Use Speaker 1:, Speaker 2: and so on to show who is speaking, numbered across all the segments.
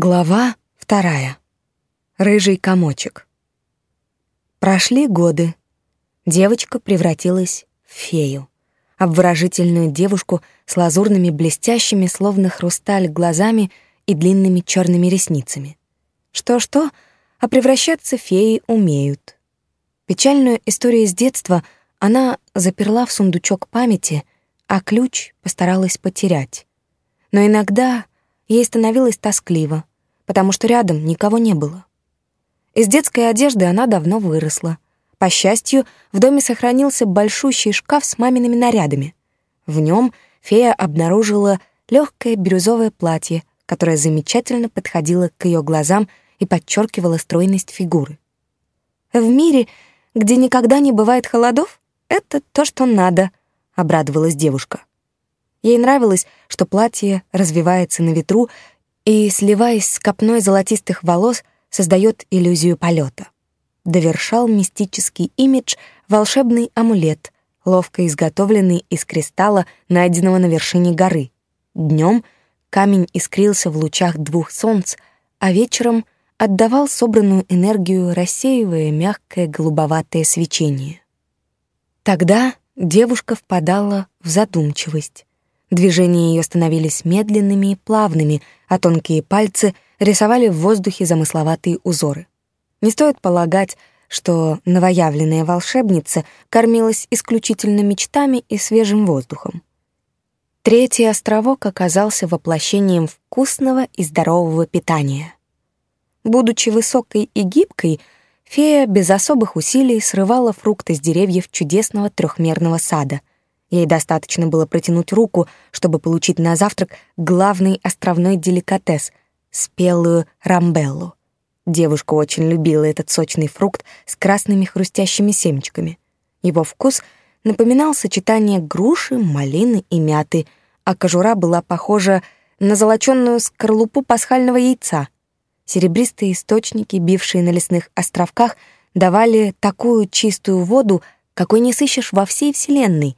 Speaker 1: Глава вторая. Рыжий комочек. Прошли годы. Девочка превратилась в фею, обворожительную девушку с лазурными блестящими, словно хрусталь, глазами и длинными черными ресницами. Что-что, а превращаться феи умеют. Печальную историю с детства она заперла в сундучок памяти, а ключ постаралась потерять. Но иногда ей становилось тоскливо, потому что рядом никого не было. Из детской одежды она давно выросла. По счастью, в доме сохранился большущий шкаф с мамиными нарядами. В нем фея обнаружила легкое бирюзовое платье, которое замечательно подходило к ее глазам и подчеркивало стройность фигуры. «В мире, где никогда не бывает холодов, это то, что надо», — обрадовалась девушка. Ей нравилось, что платье развивается на ветру и, сливаясь с копной золотистых волос, создает иллюзию полета. Довершал мистический имидж волшебный амулет, ловко изготовленный из кристалла, найденного на вершине горы. Днем камень искрился в лучах двух солнц, а вечером отдавал собранную энергию, рассеивая мягкое голубоватое свечение. Тогда девушка впадала в задумчивость. Движения ее становились медленными и плавными, а тонкие пальцы рисовали в воздухе замысловатые узоры. Не стоит полагать, что новоявленная волшебница кормилась исключительно мечтами и свежим воздухом. Третий островок оказался воплощением вкусного и здорового питания. Будучи высокой и гибкой, фея без особых усилий срывала фрукты с деревьев чудесного трехмерного сада, Ей достаточно было протянуть руку, чтобы получить на завтрак главный островной деликатес — спелую рамбеллу. Девушка очень любила этот сочный фрукт с красными хрустящими семечками. Его вкус напоминал сочетание груши, малины и мяты, а кожура была похожа на золоченную скорлупу пасхального яйца. Серебристые источники, бившие на лесных островках, давали такую чистую воду, какой не сыщешь во всей Вселенной —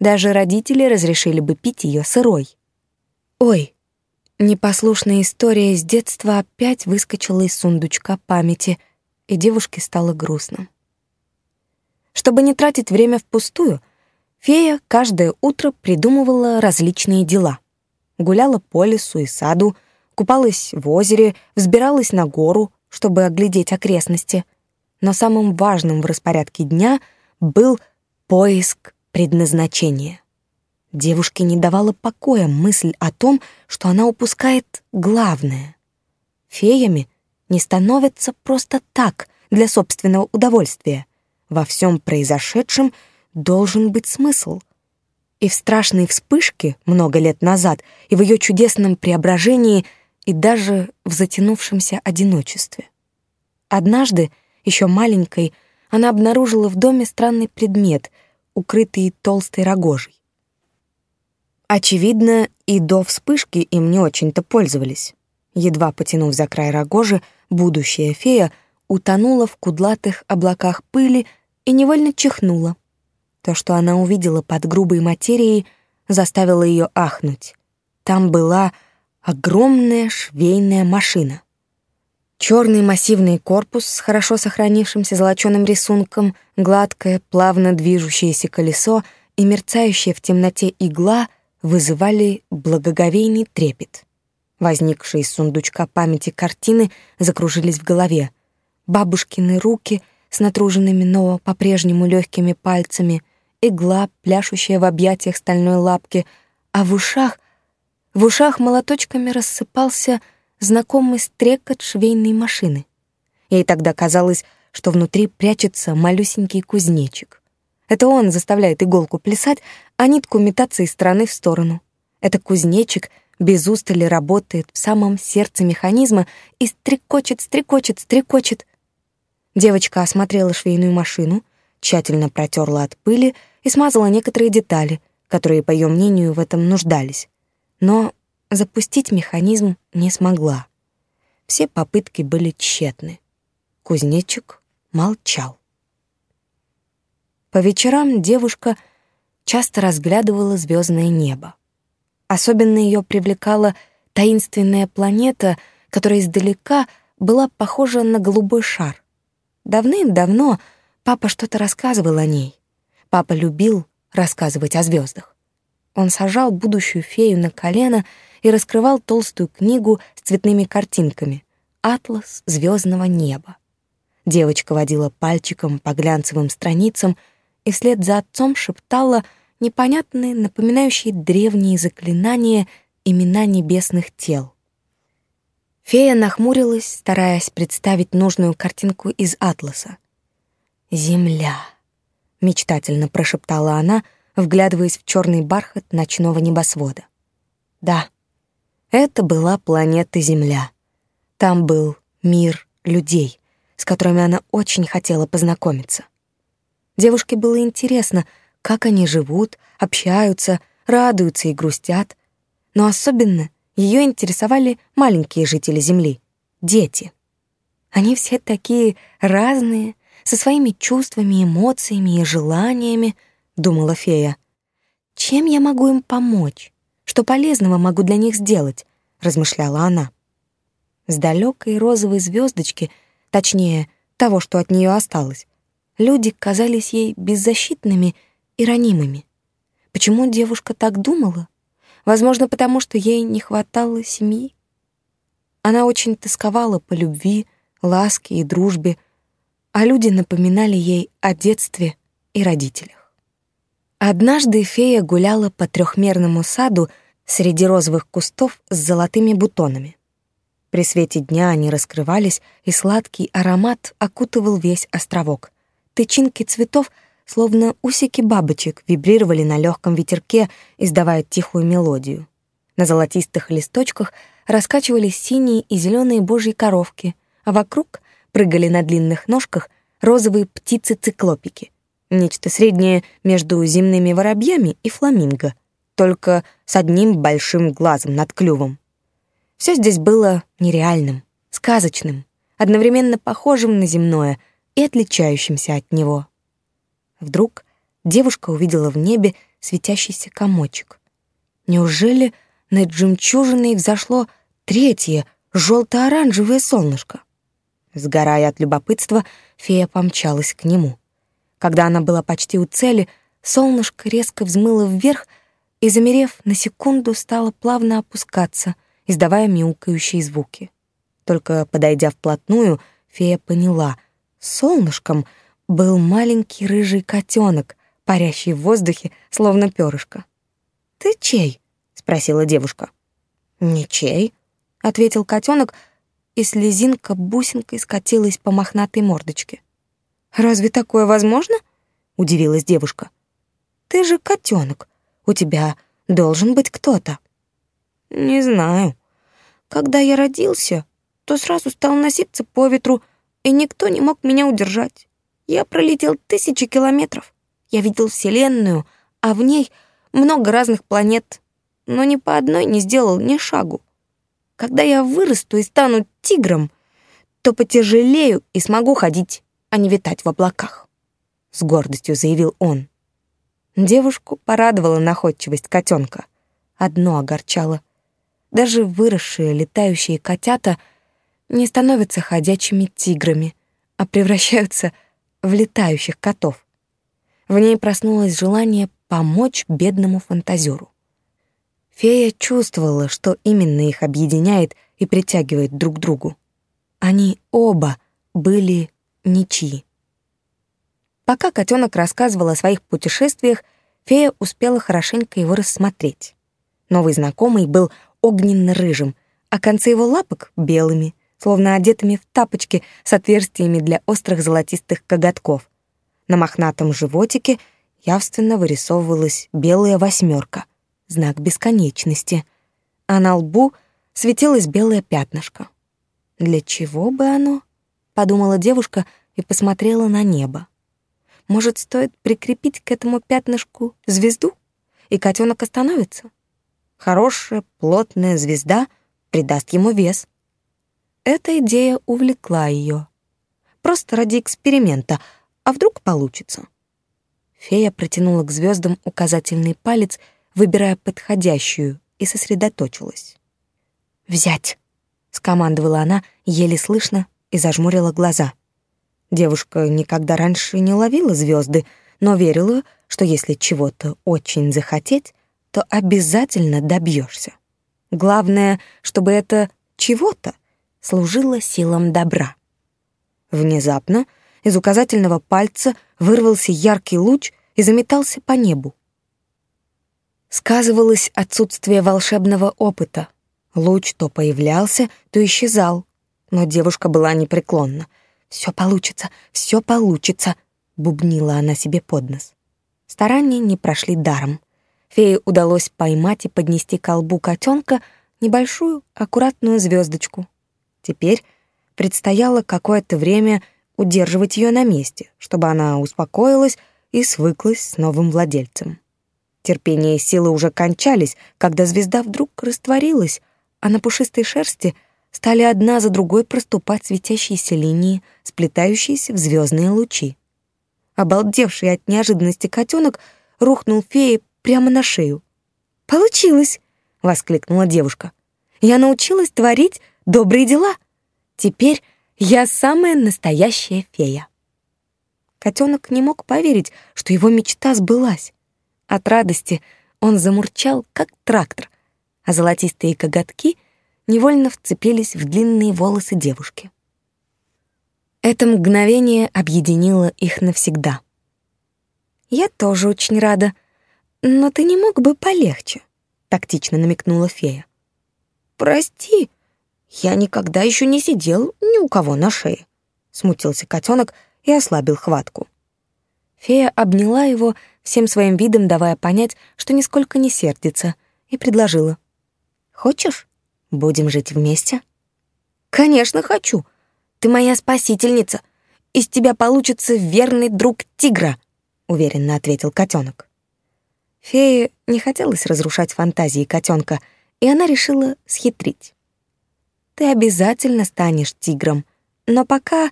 Speaker 1: даже родители разрешили бы пить ее сырой. Ой, непослушная история с детства опять выскочила из сундучка памяти, и девушке стало грустно. Чтобы не тратить время впустую, фея каждое утро придумывала различные дела. Гуляла по лесу и саду, купалась в озере, взбиралась на гору, чтобы оглядеть окрестности. Но самым важным в распорядке дня был поиск предназначение. Девушке не давала покоя мысль о том, что она упускает главное. Феями не становятся просто так, для собственного удовольствия. Во всем произошедшем должен быть смысл. И в страшной вспышке много лет назад, и в ее чудесном преображении, и даже в затянувшемся одиночестве. Однажды, еще маленькой, она обнаружила в доме странный предмет — укрытые толстой рогожей. Очевидно, и до вспышки им не очень-то пользовались. Едва потянув за край рогожи, будущая фея утонула в кудлатых облаках пыли и невольно чихнула. То, что она увидела под грубой материей, заставило ее ахнуть. Там была огромная швейная машина. Черный массивный корпус с хорошо сохранившимся золоченым рисунком, гладкое, плавно движущееся колесо и мерцающая в темноте игла вызывали благоговейный трепет. Возникшие из сундучка памяти картины закружились в голове. Бабушкины руки с натруженными, но по-прежнему легкими пальцами, игла, пляшущая в объятиях стальной лапки, а в ушах... В ушах молоточками рассыпался знакомый стрекот швейной машины. Ей тогда казалось, что внутри прячется малюсенький кузнечик. Это он заставляет иголку плясать, а нитку метаться из стороны в сторону. Это кузнечик без устали работает в самом сердце механизма и стрекочет, стрекочет, стрекочет. Девочка осмотрела швейную машину, тщательно протерла от пыли и смазала некоторые детали, которые, по ее мнению, в этом нуждались. Но запустить механизм не смогла. Все попытки были тщетны. Кузнечик молчал. По вечерам девушка часто разглядывала звездное небо. Особенно ее привлекала таинственная планета, которая издалека была похожа на голубой шар. Давным-давно папа что-то рассказывал о ней. Папа любил рассказывать о звездах. Он сажал будущую фею на колено и раскрывал толстую книгу с цветными картинками «Атлас звездного неба». Девочка водила пальчиком по глянцевым страницам и вслед за отцом шептала непонятные, напоминающие древние заклинания имена небесных тел. Фея нахмурилась, стараясь представить нужную картинку из атласа. «Земля», — мечтательно прошептала она, вглядываясь в черный бархат ночного небосвода. «Да, это была планета Земля. Там был мир людей, с которыми она очень хотела познакомиться. Девушке было интересно, как они живут, общаются, радуются и грустят, но особенно ее интересовали маленькие жители Земли — дети. Они все такие разные, со своими чувствами, эмоциями и желаниями, — думала фея. «Чем я могу им помочь? Что полезного могу для них сделать?» — размышляла она. С далекой розовой звездочки, точнее, того, что от нее осталось, люди казались ей беззащитными и ранимыми. Почему девушка так думала? Возможно, потому что ей не хватало семьи. Она очень тосковала по любви, ласке и дружбе, а люди напоминали ей о детстве и родителях. Однажды фея гуляла по трехмерному саду среди розовых кустов с золотыми бутонами. При свете дня они раскрывались, и сладкий аромат окутывал весь островок. Тычинки цветов — словно усики бабочек вибрировали на легком ветерке, издавая тихую мелодию. На золотистых листочках раскачивались синие и зеленые божьи коровки, а вокруг прыгали на длинных ножках розовые птицы-циклопики. Нечто среднее между земными воробьями и фламинго, только с одним большим глазом над клювом. Все здесь было нереальным, сказочным, одновременно похожим на земное и отличающимся от него. Вдруг девушка увидела в небе светящийся комочек. Неужели над жемчужиной взошло третье, желто-оранжевое солнышко? Сгорая от любопытства, фея помчалась к нему. Когда она была почти у цели, солнышко резко взмыло вверх и, замерев на секунду, стало плавно опускаться, издавая мяукающие звуки. Только подойдя вплотную, фея поняла — солнышком — был маленький рыжий котенок, парящий в воздухе, словно перышко. «Ты чей?» — спросила девушка. «Ничей», — ответил котенок, и слезинка бусинкой скатилась по мохнатой мордочке. «Разве такое возможно?» — удивилась девушка. «Ты же котенок, у тебя должен быть кто-то». «Не знаю. Когда я родился, то сразу стал носиться по ветру, и никто не мог меня удержать. Я пролетел тысячи километров. Я видел Вселенную, а в ней много разных планет, но ни по одной не сделал ни шагу. Когда я вырасту и стану тигром, то потяжелею и смогу ходить, а не витать в облаках», — с гордостью заявил он. Девушку порадовала находчивость котенка. Одно огорчало. Даже выросшие летающие котята не становятся ходячими тиграми, а превращаются в летающих котов. В ней проснулось желание помочь бедному фантазеру. Фея чувствовала, что именно их объединяет и притягивает друг к другу. Они оба были ничьи. Пока котенок рассказывал о своих путешествиях, фея успела хорошенько его рассмотреть. Новый знакомый был огненно-рыжим, а концы его лапок — белыми — словно одетыми в тапочки с отверстиями для острых золотистых коготков. На мохнатом животике явственно вырисовывалась белая восьмерка, знак бесконечности, а на лбу светилось белое пятнышко. «Для чего бы оно?» — подумала девушка и посмотрела на небо. «Может, стоит прикрепить к этому пятнышку звезду, и котенок остановится? Хорошая, плотная звезда придаст ему вес». Эта идея увлекла ее. Просто ради эксперимента, а вдруг получится. Фея протянула к звездам указательный палец, выбирая подходящую, и сосредоточилась. «Взять!» — скомандовала она еле слышно и зажмурила глаза. Девушка никогда раньше не ловила звезды, но верила, что если чего-то очень захотеть, то обязательно добьешься. Главное, чтобы это чего-то служило силам добра. Внезапно из указательного пальца вырвался яркий луч и заметался по небу. Сказывалось отсутствие волшебного опыта. Луч то появлялся, то исчезал, но девушка была непреклонна. «Все получится, все получится», — бубнила она себе под нос. Старания не прошли даром. Фее удалось поймать и поднести к колбу котенка небольшую, аккуратную звездочку. Теперь предстояло какое-то время удерживать ее на месте, чтобы она успокоилась и свыклась с новым владельцем. Терпение и силы уже кончались, когда звезда вдруг растворилась, а на пушистой шерсти стали одна за другой проступать светящиеся линии, сплетающиеся в звездные лучи. Обалдевший от неожиданности котенок рухнул фее прямо на шею. «Получилось!» — воскликнула девушка. «Я научилась творить добрые дела. Теперь я самая настоящая фея». Котенок не мог поверить, что его мечта сбылась. От радости он замурчал, как трактор, а золотистые коготки невольно вцепились в длинные волосы девушки. Это мгновение объединило их навсегда. «Я тоже очень рада, но ты не мог бы полегче», — тактично намекнула фея. «Прости, я никогда еще не сидел ни у кого на шее», — смутился котенок и ослабил хватку. Фея обняла его, всем своим видом давая понять, что нисколько не сердится, и предложила. «Хочешь, будем жить вместе?» «Конечно хочу», ты моя спасительница. Из тебя получится верный друг тигра», — уверенно ответил котенок. Фее не хотелось разрушать фантазии котенка, и она решила схитрить. «Ты обязательно станешь тигром, но пока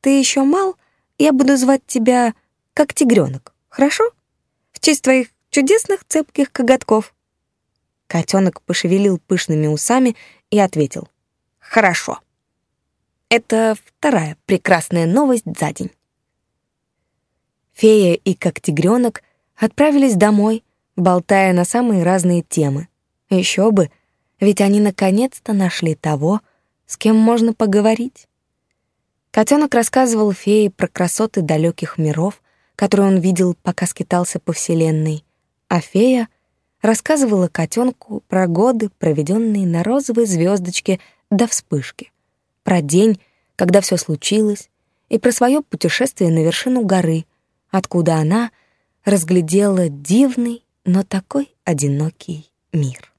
Speaker 1: ты еще мал, я буду звать тебя как тигренок, хорошо? В честь твоих чудесных цепких коготков». Котенок пошевелил пышными усами и ответил «Хорошо». Это вторая прекрасная новость за день. Фея и как тигренок отправились домой, болтая на самые разные темы. Еще бы, ведь они наконец-то нашли того, с кем можно поговорить. Котенок рассказывал фее про красоты далеких миров, которые он видел, пока скитался по вселенной, а фея рассказывала котенку про годы, проведенные на розовой звездочке до вспышки про день, когда все случилось, и про свое путешествие на вершину горы, откуда она разглядела дивный, но такой одинокий мир.